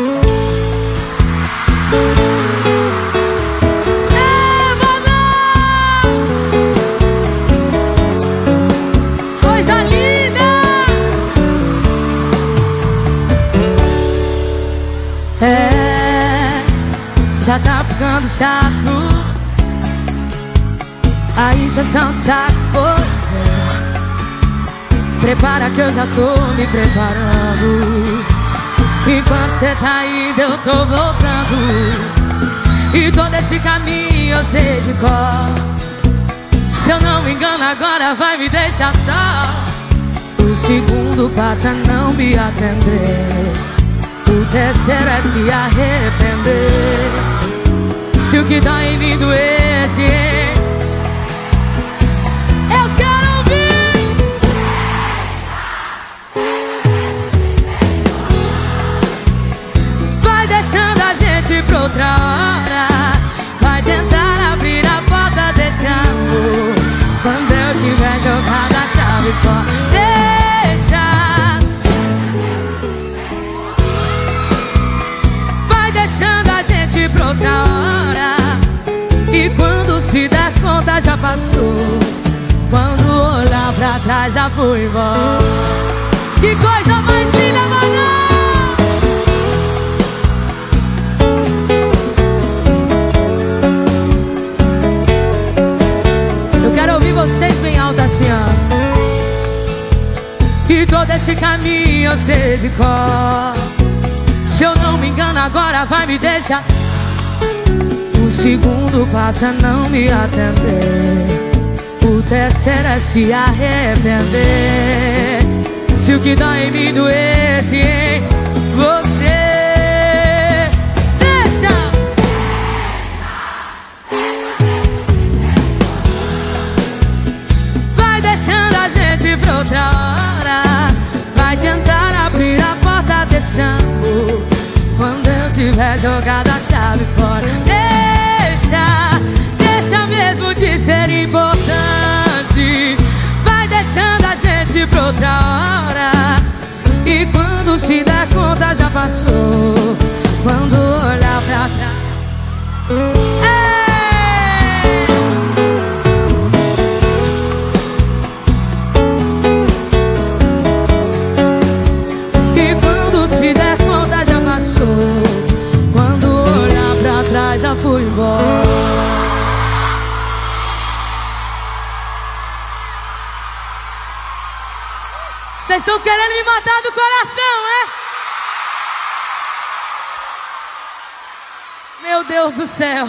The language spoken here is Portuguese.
É, já tá ficando chato a injeção de saco, pois é. Prepara que eu já tô me preparando. Enquanto cê tá indo, eu tô voltando. E todo esse caminho eu sei de cor. Se eu não me engano, agora vai me deixar só. O segundo passa não me atender. O terceiro é se arrepender. Se o que dói em mim doesse, hein? Outra hora. Vai tentar abrir a porta desse amor. Quando eu tiver jogado a chave fora, deixa. Vai deixando a gente pra outra hora. E quando se der conta já passou. Quando olhar pra trás já foi embora. Que coisa mais linda, E todo esse caminho eu sei de cor. Se eu não me engano, agora vai me deixar. O segundo passo é não me atender. O terceiro é se arrepender. Se o que dói em mim doesse em você. Tiver jogado a chave fora. Deixa, deixa mesmo de ser importante. Vai deixando a gente pra outra hora. E quando se der conta já passou. Trás já fui embora Vocês estão querendo me matar do coração, é? Meu Deus do céu